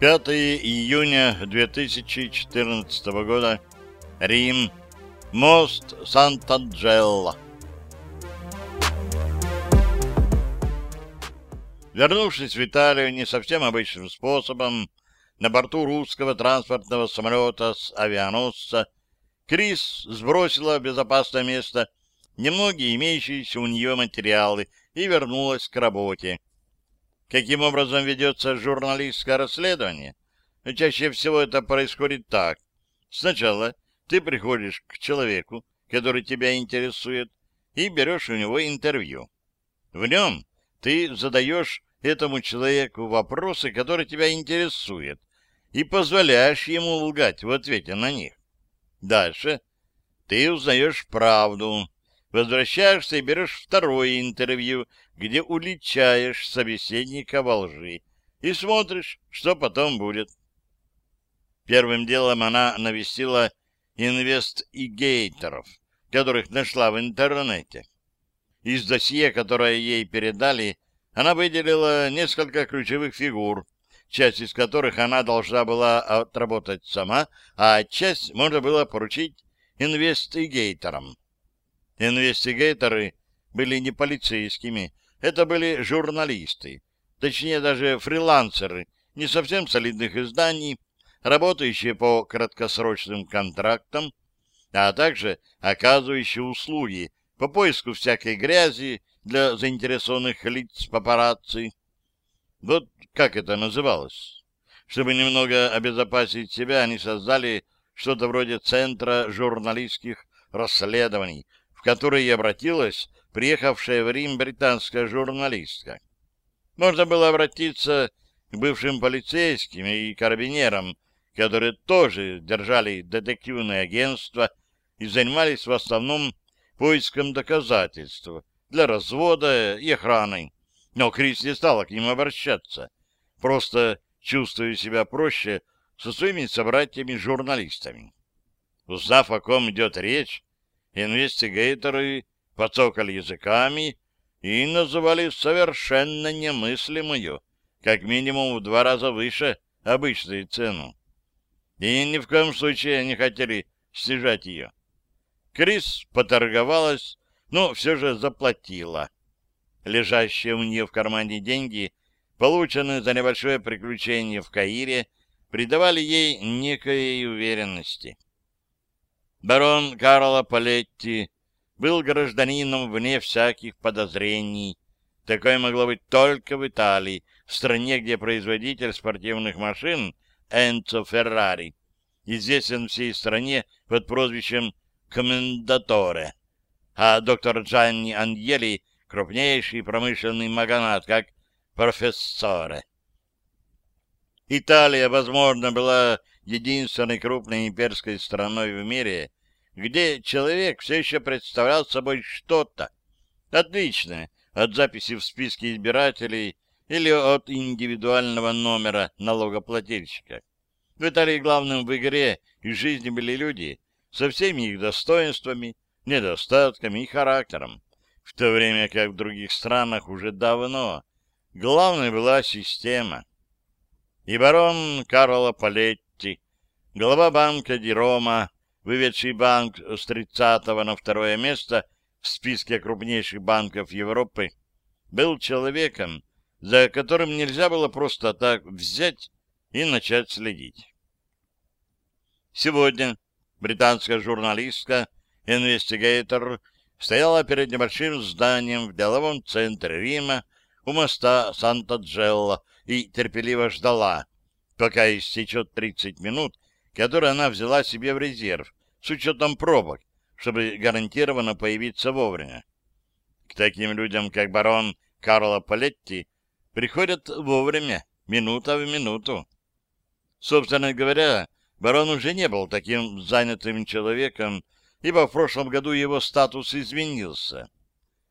Пятое июня 2014 года. Рим. Мост Санта-Джелла. Вернувшись в Италию не совсем обычным способом, на борту русского транспортного самолета с авианосца, Крис сбросила в безопасное место немногие имеющиеся у нее материалы и вернулась к работе. Каким образом ведется журналистское расследование? Чаще всего это происходит так. Сначала ты приходишь к человеку, который тебя интересует, и берешь у него интервью. В нем ты задаешь этому человеку вопросы, которые тебя интересуют, и позволяешь ему лгать в ответе на них. Дальше ты узнаешь правду, возвращаешься и берешь второе интервью, где уличаешь собеседника во лжи и смотришь, что потом будет. Первым делом она навестила инвестигейторов, которых нашла в интернете. Из досье, которое ей передали, она выделила несколько ключевых фигур, часть из которых она должна была отработать сама, а часть можно было поручить инвестигейторам. Инвестигейторы были не полицейскими, это были журналисты, точнее даже фрилансеры, не совсем солидных изданий, работающие по краткосрочным контрактам, а также оказывающие услуги по поиску всякой грязи для заинтересованных лиц папарацци. Вот как это называлось. Чтобы немного обезопасить себя, они создали что-то вроде Центра журналистских расследований, в который и обратилась приехавшая в Рим британская журналистка. Можно было обратиться к бывшим полицейским и карабинерам, которые тоже держали детективное агентство и занимались в основном поиском доказательств для развода и охраны. Но Крис не стала к ним обращаться, просто чувствуя себя проще со своими собратьями-журналистами. Узнав, о ком идет речь, инвестигейторы подсокали языками и называли совершенно немыслимую, как минимум в два раза выше обычной цену. И ни в коем случае не хотели снижать ее. Крис поторговалась, но все же заплатила. Лежащие у нее в кармане деньги, полученные за небольшое приключение в Каире, придавали ей некой уверенности. Барон Карло Палетти был гражданином вне всяких подозрений. Такое могло быть только в Италии, в стране, где производитель спортивных машин Энцо Феррари известен всей стране под прозвищем «Комендаторе», а доктор Джанни Аньели — крупнейший промышленный магнат, как «Профессоре». Италия, возможно, была единственной крупной имперской страной в мире, где человек все еще представлял собой что-то отличное от записи в списке избирателей или от индивидуального номера налогоплательщика. В Италии главным в игре и жизни были люди со всеми их достоинствами, недостатками и характером, в то время как в других странах уже давно главной была система. И барон Карло Палетти, глава банка Ди Рома, выведший банк с 30 на второе место в списке крупнейших банков Европы, был человеком, за которым нельзя было просто так взять и начать следить. Сегодня британская журналистка, инвестигейтор, стояла перед небольшим зданием в деловом центре Рима у моста Санта-Джелло и терпеливо ждала, пока истечет 30 минут, которые она взяла себе в резерв, с учетом пробок, чтобы гарантированно появиться вовремя. К таким людям, как барон Карло Палетти, приходят вовремя, минута в минуту. Собственно говоря, барон уже не был таким занятым человеком, ибо в прошлом году его статус изменился.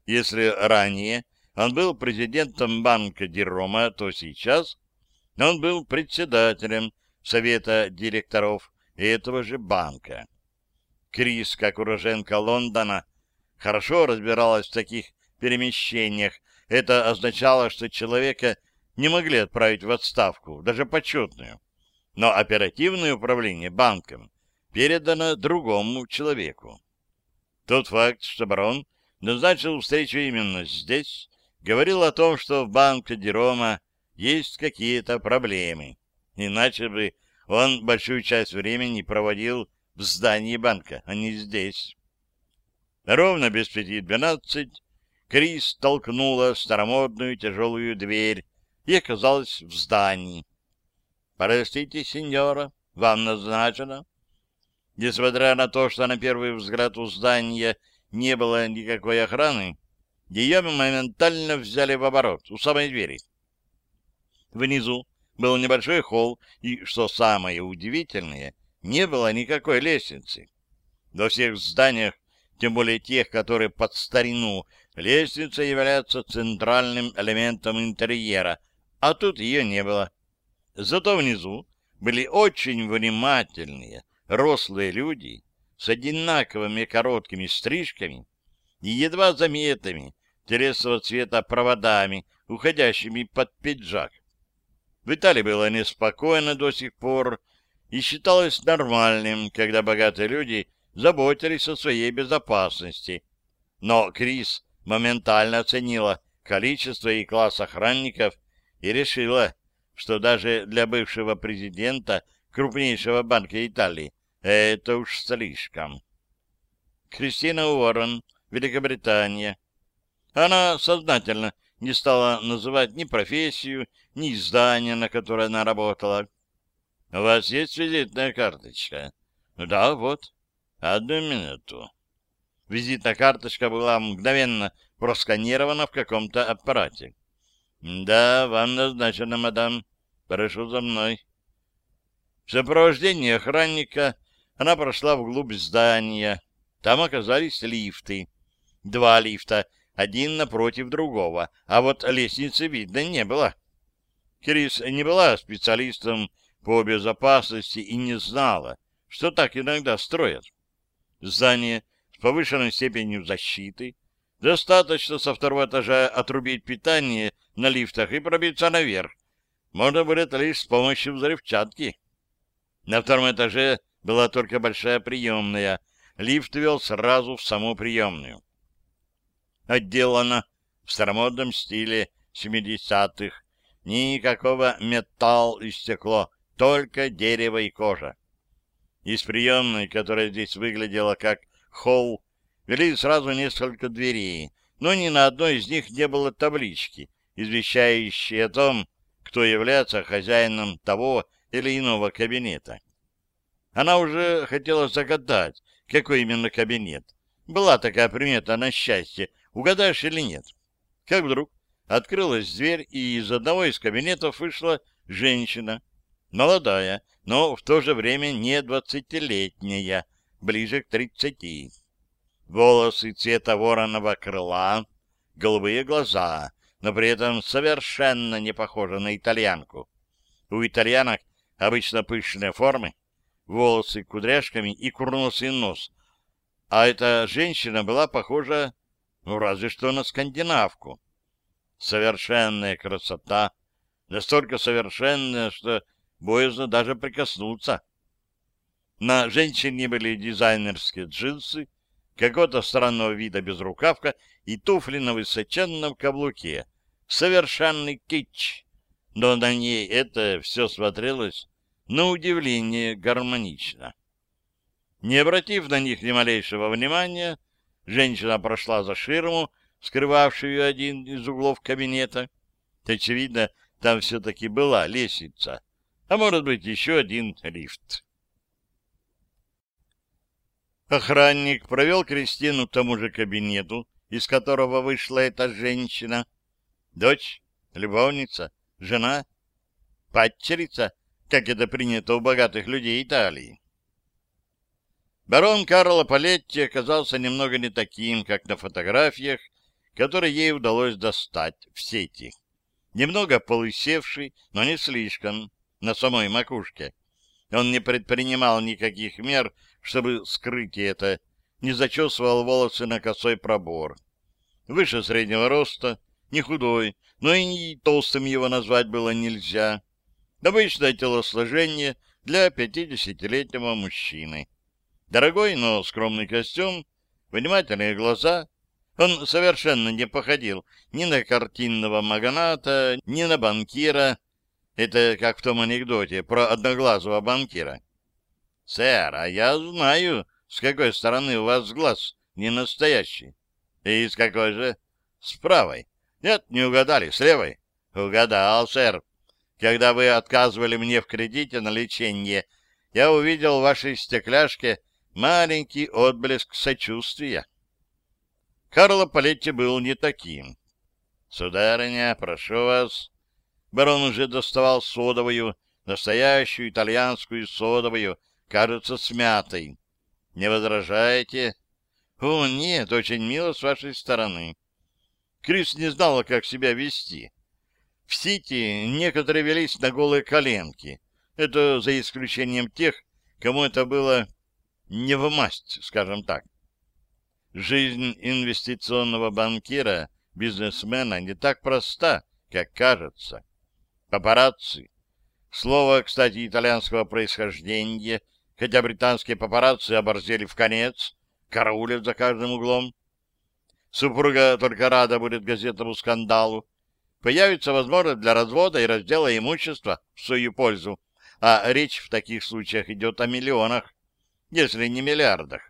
Если ранее он был президентом банка Дирома, то сейчас он был председателем совета директоров этого же банка. Крис, как уроженка Лондона, хорошо разбиралась в таких перемещениях. Это означало, что человека не могли отправить в отставку, даже почетную. Но оперативное управление банком передано другому человеку. Тот факт, что барон назначил встречу именно здесь, говорил о том, что в банке Дерома есть какие-то проблемы. Иначе бы он большую часть времени проводил в здании банка, а не здесь. Ровно без пяти двенадцать Крис толкнула старомодную тяжелую дверь и оказалась в здании. «Простите, сеньора, вам назначено?» Несмотря на то, что на первый взгляд у здания не было никакой охраны, ее моментально взяли в оборот у самой двери. Внизу был небольшой холл, и, что самое удивительное, не было никакой лестницы. Во всех зданиях тем более тех, которые под старину, лестница является центральным элементом интерьера, а тут ее не было. Зато внизу были очень внимательные, рослые люди с одинаковыми короткими стрижками и едва заметными телесного цвета проводами, уходящими под пиджак. В Италии было неспокойно до сих пор, и считалось нормальным, когда богатые люди заботились о своей безопасности. Но Крис моментально оценила количество и класс охранников и решила, что даже для бывшего президента крупнейшего банка Италии это уж слишком. Кристина Уоррен, Великобритания. Она сознательно не стала называть ни профессию, ни издание, на которое она работала. — У вас есть визитная карточка? — Да, вот. Одну минуту. Визитная карточка была мгновенно просканирована в каком-то аппарате. Да, вам назначено, мадам. Прошу за мной. В сопровождении охранника она прошла вглубь здания. Там оказались лифты. Два лифта, один напротив другого, а вот лестницы видно не было. Крис не была специалистом по безопасности и не знала, что так иногда строят здание с повышенной степенью защиты, достаточно со второго этажа отрубить питание на лифтах и пробиться наверх. Можно будет лишь с помощью взрывчатки. На втором этаже была только большая приемная. Лифт вел сразу в саму приемную. Отделана в старомодном стиле 70-х. Никакого металл и стекло, только дерево и кожа. Из приемной, которая здесь выглядела как холл, вели сразу несколько дверей, но ни на одной из них не было таблички, извещающей о том, кто является хозяином того или иного кабинета. Она уже хотела загадать, какой именно кабинет. Была такая примета на счастье, угадаешь или нет. Как вдруг открылась дверь, и из одного из кабинетов вышла женщина, молодая, но в то же время не двадцатилетняя, ближе к тридцати. Волосы цвета вороного крыла, голубые глаза, но при этом совершенно не похожа на итальянку. У итальянок обычно пышные формы, волосы кудряшками и курносый нос, а эта женщина была похожа, ну, разве что на скандинавку. Совершенная красота, настолько совершенная, что боязно даже прикоснуться. На женщине были дизайнерские джинсы, какого-то странного вида безрукавка и туфли на высоченном каблуке. Совершенный кич. Но на ней это все смотрелось на удивление гармонично. Не обратив на них ни малейшего внимания, женщина прошла за ширму, скрывавшую один из углов кабинета. Очевидно, там все-таки была лестница а может быть еще один лифт. Охранник провел Кристину к тому же кабинету, из которого вышла эта женщина. Дочь, любовница, жена, падчерица, как это принято у богатых людей Италии. Барон Карло Палетти оказался немного не таким, как на фотографиях, который ей удалось достать в сети. Немного полысевший, но не слишком, на самой макушке. Он не предпринимал никаких мер, чтобы скрыть это, не зачесывал волосы на косой пробор. Выше среднего роста, не худой, но и толстым его назвать было нельзя. Обычное телосложение для пятидесятилетнего мужчины. Дорогой, но скромный костюм, внимательные глаза. Он совершенно не походил ни на картинного магната, ни на банкира. Это как в том анекдоте про одноглазого банкира. «Сэр, а я знаю, с какой стороны у вас глаз не настоящий». «И с какой же?» «С правой». «Нет, не угадали, с левой». «Угадал, сэр. Когда вы отказывали мне в кредите на лечение, я увидел в вашей стекляшке маленький отблеск сочувствия». Карло Палетти был не таким. «Сударыня, прошу вас». Барон уже доставал содовую, настоящую итальянскую содовую, кажется, смятой. Не возражаете? О, нет, очень мило с вашей стороны. Крис не знала, как себя вести. В Сити некоторые велись на голые коленки. Это за исключением тех, кому это было не в масть, скажем так. Жизнь инвестиционного банкира, бизнесмена не так проста, как кажется. Папарацци. Слово, кстати, итальянского происхождения, хотя британские папарацци оборзели в конец, караулят за каждым углом. Супруга только рада будет газетному скандалу. Появится возможность для развода и раздела имущества в свою пользу, а речь в таких случаях идет о миллионах, если не миллиардах.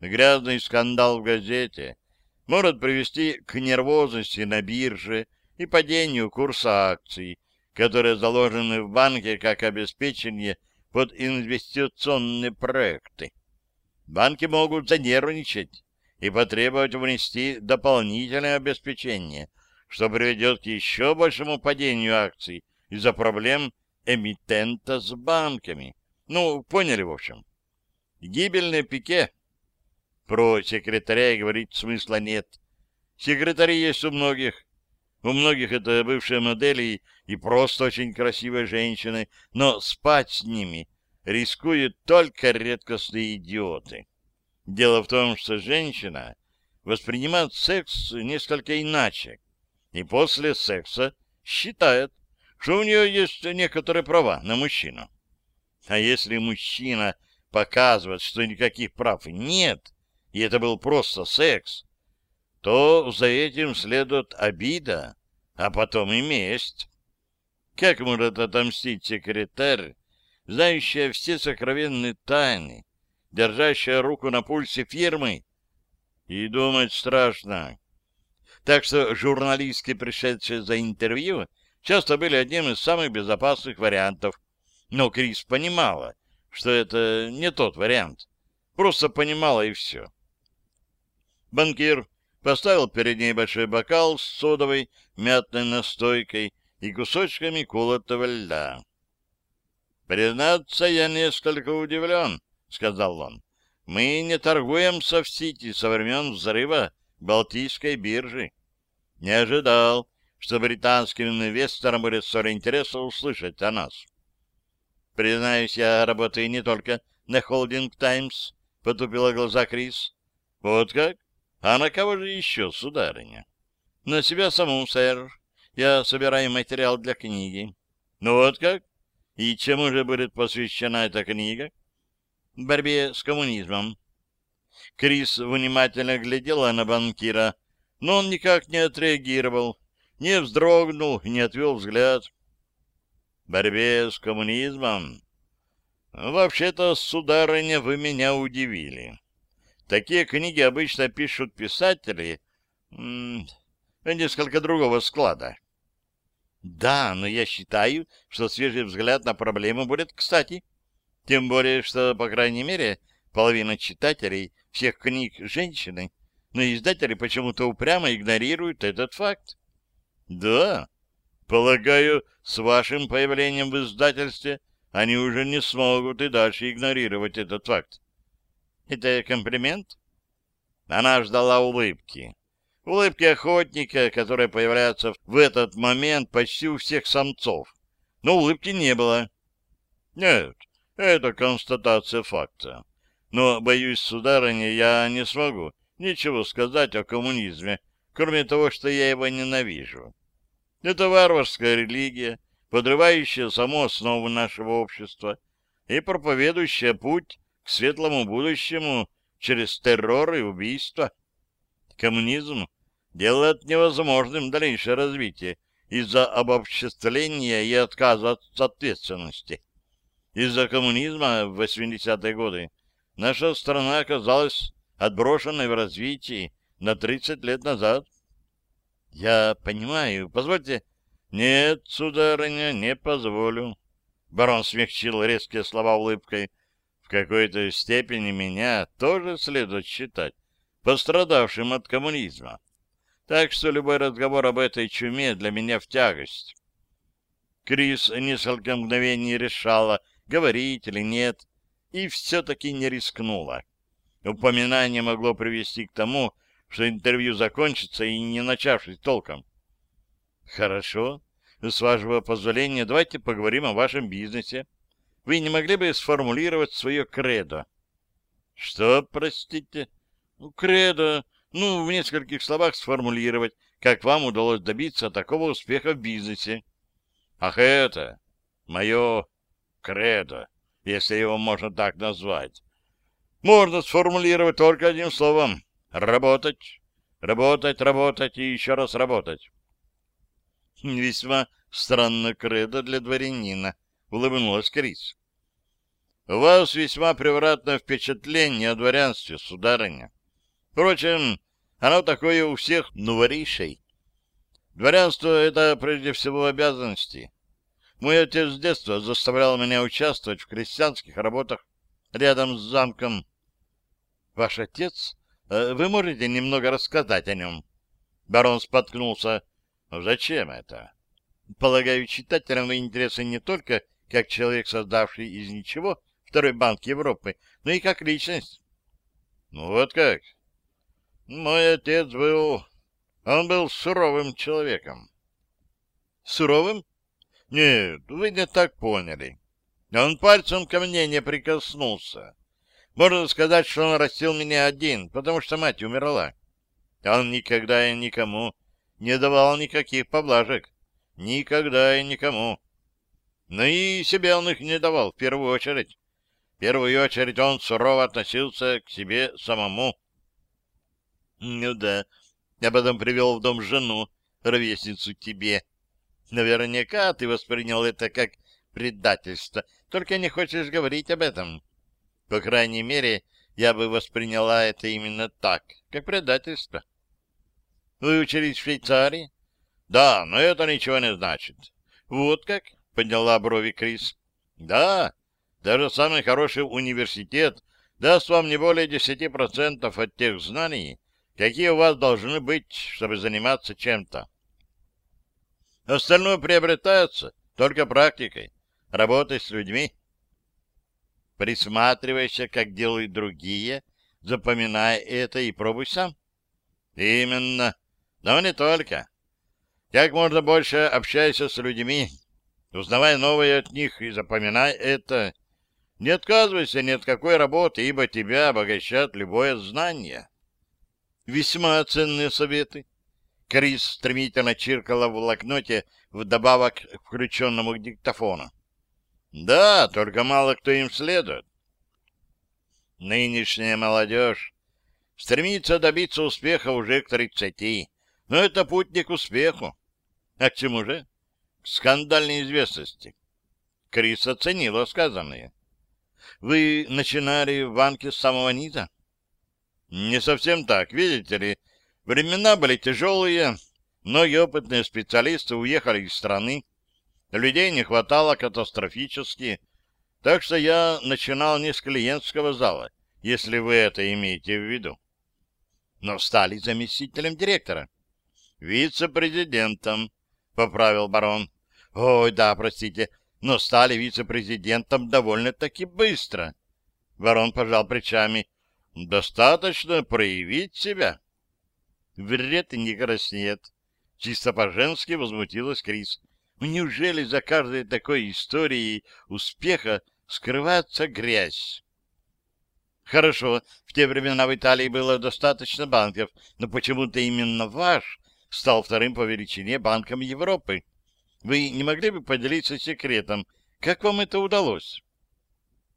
Грязный скандал в газете может привести к нервозности на бирже и падению курса акций, которые заложены в банке как обеспечение под инвестиционные проекты. Банки могут занервничать и потребовать внести дополнительное обеспечение, что приведет к еще большему падению акций из-за проблем эмитента с банками. Ну, поняли, в общем. Гибельное пике. Про секретаря говорить смысла нет. Секретари есть у многих, у многих это бывшие модели и просто очень красивые женщины, но спать с ними рискуют только редкостные идиоты. Дело в том, что женщина воспринимает секс несколько иначе, и после секса считает, что у нее есть некоторые права на мужчину. А если мужчина показывает, что никаких прав нет, и это был просто секс, то за этим следует обида, а потом и месть. Как может отомстить секретарь, знающая все сокровенные тайны, держащая руку на пульсе фирмы? И думать страшно. Так что журналистки, пришедшие за интервью, часто были одним из самых безопасных вариантов. Но Крис понимала, что это не тот вариант. Просто понимала и все. Банкир поставил перед ней большой бокал с содовой мятной настойкой и кусочками колотого льда. «Признаться, я несколько удивлен», — сказал он. «Мы не торгуемся в Сити со времен взрыва Балтийской биржи. Не ожидал, что британским инвесторам будет столь интересно услышать о нас». «Признаюсь, я работаю не только на Холдинг Таймс», — потупила глаза Крис. «Вот как? А на кого же еще, сударыня? На себя саму, сэр. Я собираю материал для книги. Ну вот как? И чему же будет посвящена эта книга? Борьбе с коммунизмом. Крис внимательно глядела на банкира, но он никак не отреагировал, не вздрогнул, не отвел взгляд. Борьбе с коммунизмом? Вообще-то, сударыня, вы меня удивили. Такие книги обычно пишут писатели несколько другого склада. Да, но я считаю, что свежий взгляд на проблему будет кстати. Тем более, что, по крайней мере, половина читателей всех книг женщины, но издатели почему-то упрямо игнорируют этот факт. Да, полагаю, с вашим появлением в издательстве они уже не смогут и дальше игнорировать этот факт. Это комплимент? Она ждала улыбки. улыбки охотника, которые появляются в этот момент почти у всех самцов. Но улыбки не было. Нет, это констатация факта. Но, боюсь, сударыня, я не смогу ничего сказать о коммунизме, кроме того, что я его ненавижу. Это варварская религия, подрывающая саму основу нашего общества и проповедующая путь к светлому будущему через террор и убийство. Коммунизм делает невозможным дальнейшее развитие из-за обобществления и отказа от ответственности. Из-за коммунизма в 80-е годы наша страна оказалась отброшенной в развитии на 30 лет назад. Я понимаю. Позвольте. Нет, сударыня, не позволю. Барон смягчил резкие слова улыбкой. В какой-то степени меня тоже следует считать пострадавшим от коммунизма. Так что любой разговор об этой чуме для меня в тягость. Крис несколько мгновений решала, говорить или нет, и все-таки не рискнула. Упоминание могло привести к тому, что интервью закончится и не начавшись толком. Хорошо. С вашего позволения, давайте поговорим о вашем бизнесе. Вы не могли бы сформулировать свое кредо? Что, простите? Ну, кредо. Ну, в нескольких словах сформулировать, как вам удалось добиться такого успеха в бизнесе. Ах, это мое кредо, если его можно так назвать. Можно сформулировать только одним словом Работать, работать, работать и еще раз работать. Весьма странно кредо для дворянина, улыбнулась Крис. У вас весьма превратное впечатление о дворянстве, сударыня. Впрочем, оно такое у всех новоришей. Дворянство — это прежде всего обязанности. Мой отец с детства заставлял меня участвовать в крестьянских работах рядом с замком. Ваш отец Э, вы можете немного рассказать о нем? Барон споткнулся. «Ну, зачем это? Полагаю, читателям вы интересны не только как человек, создавший из ничего второй банк Европы, но и как личность. Ну вот как. Мой отец был... Он был суровым человеком. Суровым? Нет, вы не так поняли. Он пальцем ко мне не прикоснулся. Можно сказать, что он растил меня один, потому что мать умерла. Он никогда и никому не давал никаких поблажек. Никогда и никому. Но и себе он их не давал, в первую очередь. В первую очередь он сурово относился к себе самому. Ну да, я потом привел в дом жену, ровесницу тебе. Наверняка ты воспринял это как предательство, только не хочешь говорить об этом. По крайней мере, я бы восприняла это именно так, как предательство. Вы учились в Швейцарии? Да, но это ничего не значит. Вот как? Подняла брови Крис. Да, даже самый хороший университет даст вам не более 10% от тех знаний, какие у вас должны быть, чтобы заниматься чем-то. Остальное приобретается только практикой, работой с людьми присматривайся, как делают другие, запоминай это и пробуй сам. Именно. Но не только. Как можно больше общайся с людьми, узнавай новое от них и запоминай это. Не отказывайся ни от какой работы, ибо тебя обогащает любое знание. Весьма ценные советы. Крис стремительно чиркала в блокноте вдобавок к включенному диктофону. Да, только мало кто им следует. Нынешняя молодежь стремится добиться успеха уже к тридцати, но это путь не к успеху. А к чему же? К скандальной известности. Крис оценила сказанное. Вы начинали в банке с самого низа? Не совсем так, видите ли. Времена были тяжелые, многие опытные специалисты уехали из страны, Людей не хватало катастрофически, так что я начинал не с клиентского зала, если вы это имеете в виду. Но стали заместителем директора. Вице-президентом, поправил барон. Ой, да, простите, но стали вице-президентом довольно-таки быстро. Барон пожал плечами. Достаточно проявить себя. Врет и не краснеет. Чисто по-женски возмутилась Крис. Ну, неужели за каждой такой историей успеха скрывается грязь? Хорошо, в те времена в Италии было достаточно банков, но почему-то именно ваш стал вторым по величине банком Европы. Вы не могли бы поделиться секретом, как вам это удалось?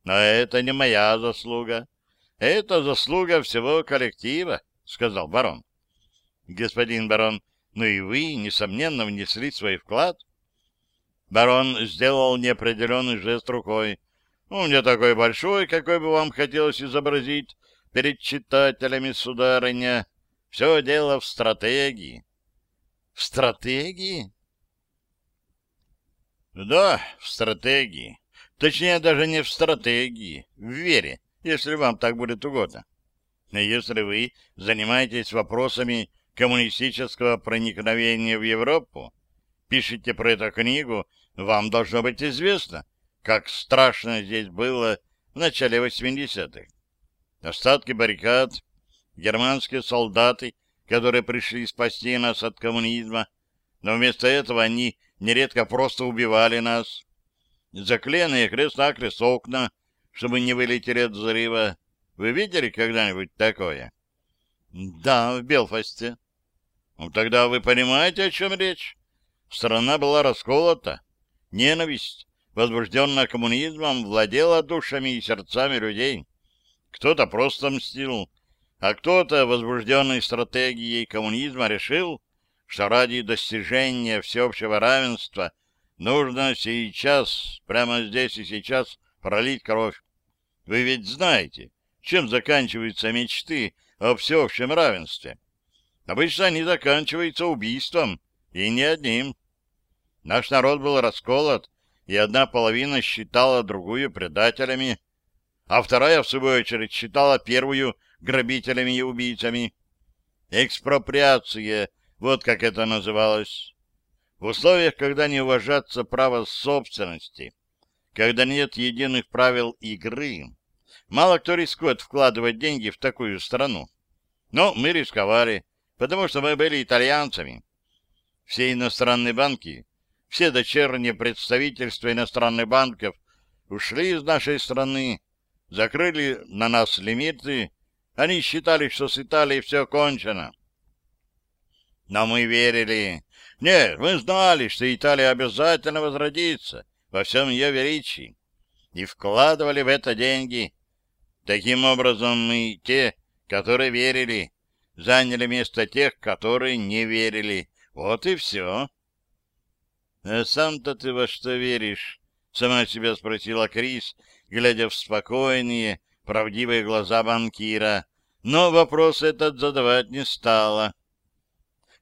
Но это не моя заслуга. Это заслуга всего коллектива, сказал барон. Господин барон, ну и вы, несомненно, внесли свой вклад. Барон сделал неопределенный жест рукой. Ну, не такой большой, какой бы вам хотелось изобразить перед читателями, сударыня. Все дело в стратегии. В стратегии? Да, в стратегии. Точнее, даже не в стратегии, в вере, если вам так будет угодно. Если вы занимаетесь вопросами коммунистического проникновения в Европу, пишете про эту книгу, вам должно быть известно, как страшно здесь было в начале 80-х. Остатки баррикад, германские солдаты, которые пришли спасти нас от коммунизма, но вместо этого они нередко просто убивали нас. Заклеенные крест-накрест окна, чтобы не вылетели от взрыва. Вы видели когда-нибудь такое? Да, в Белфасте. Ну, тогда вы понимаете, о чем речь? Страна была расколота. Ненависть, возбужденная коммунизмом, владела душами и сердцами людей. Кто-то просто мстил, а кто-то, возбужденный стратегией коммунизма, решил, что ради достижения всеобщего равенства нужно сейчас, прямо здесь и сейчас, пролить кровь. Вы ведь знаете, чем заканчиваются мечты о всеобщем равенстве. Обычно они заканчиваются убийством, и не одним. Наш народ был расколот, и одна половина считала другую предателями, а вторая, в свою очередь, считала первую грабителями и убийцами. Экспроприация, вот как это называлось. В условиях, когда не уважаться право собственности, когда нет единых правил игры, мало кто рискует вкладывать деньги в такую страну. Но мы рисковали, потому что мы были итальянцами. Все иностранные банки все дочерние представительства иностранных банков ушли из нашей страны, закрыли на нас лимиты, они считали, что с Италией все кончено. Но мы верили. Нет, мы знали, что Италия обязательно возродится во всем ее величии. И вкладывали в это деньги. Таким образом, мы те, которые верили, заняли место тех, которые не верили. Вот и все. «А сам-то ты во что веришь?» — сама себя спросила Крис, глядя в спокойные, правдивые глаза банкира. Но вопрос этот задавать не стала.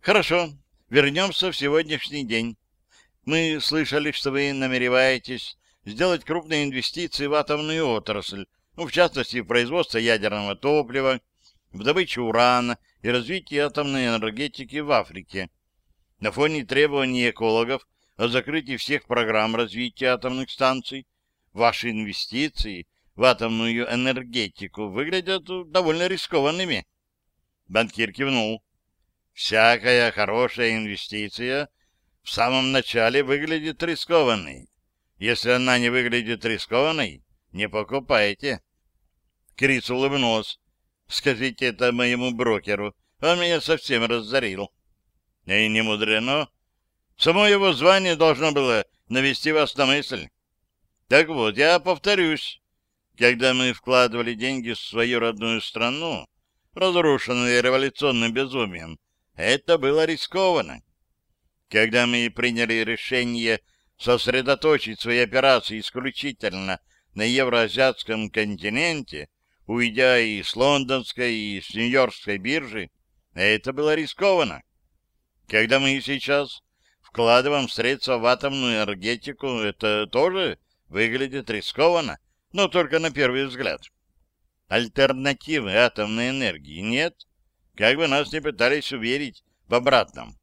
«Хорошо, вернемся в сегодняшний день. Мы слышали, что вы намереваетесь сделать крупные инвестиции в атомную отрасль, ну, в частности, в производство ядерного топлива, в добычу урана и развитие атомной энергетики в Африке. На фоне требований экологов о закрытии всех программ развития атомных станций, ваши инвестиции в атомную энергетику выглядят довольно рискованными. Банкир кивнул. Всякая хорошая инвестиция в самом начале выглядит рискованной. Если она не выглядит рискованной, не покупайте. Крис улыбнулся. Скажите это моему брокеру. Он меня совсем разорил. И не мудрено. Само его звание должно было навести вас на мысль. Так вот, я повторюсь. Когда мы вкладывали деньги в свою родную страну, разрушенную революционным безумием, это было рискованно. Когда мы приняли решение сосредоточить свои операции исключительно на евроазиатском континенте, уйдя и с лондонской, и с нью-йоркской биржи, это было рискованно. Когда мы сейчас вкладываем средства в атомную энергетику, это тоже выглядит рискованно, но только на первый взгляд. Альтернативы атомной энергии нет, как бы нас не пытались уверить в обратном.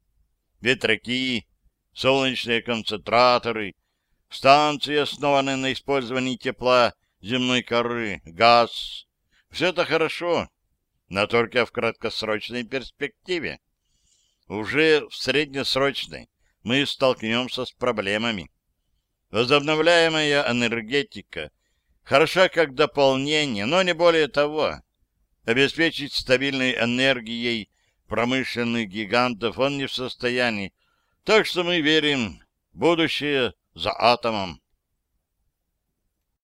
Ветряки, солнечные концентраторы, станции, основанные на использовании тепла земной коры, газ — все это хорошо, но только в краткосрочной перспективе. Уже в среднесрочной мы столкнемся с проблемами. Возобновляемая энергетика хороша как дополнение, но не более того. Обеспечить стабильной энергией промышленных гигантов он не в состоянии, так что мы верим, будущее за атомом.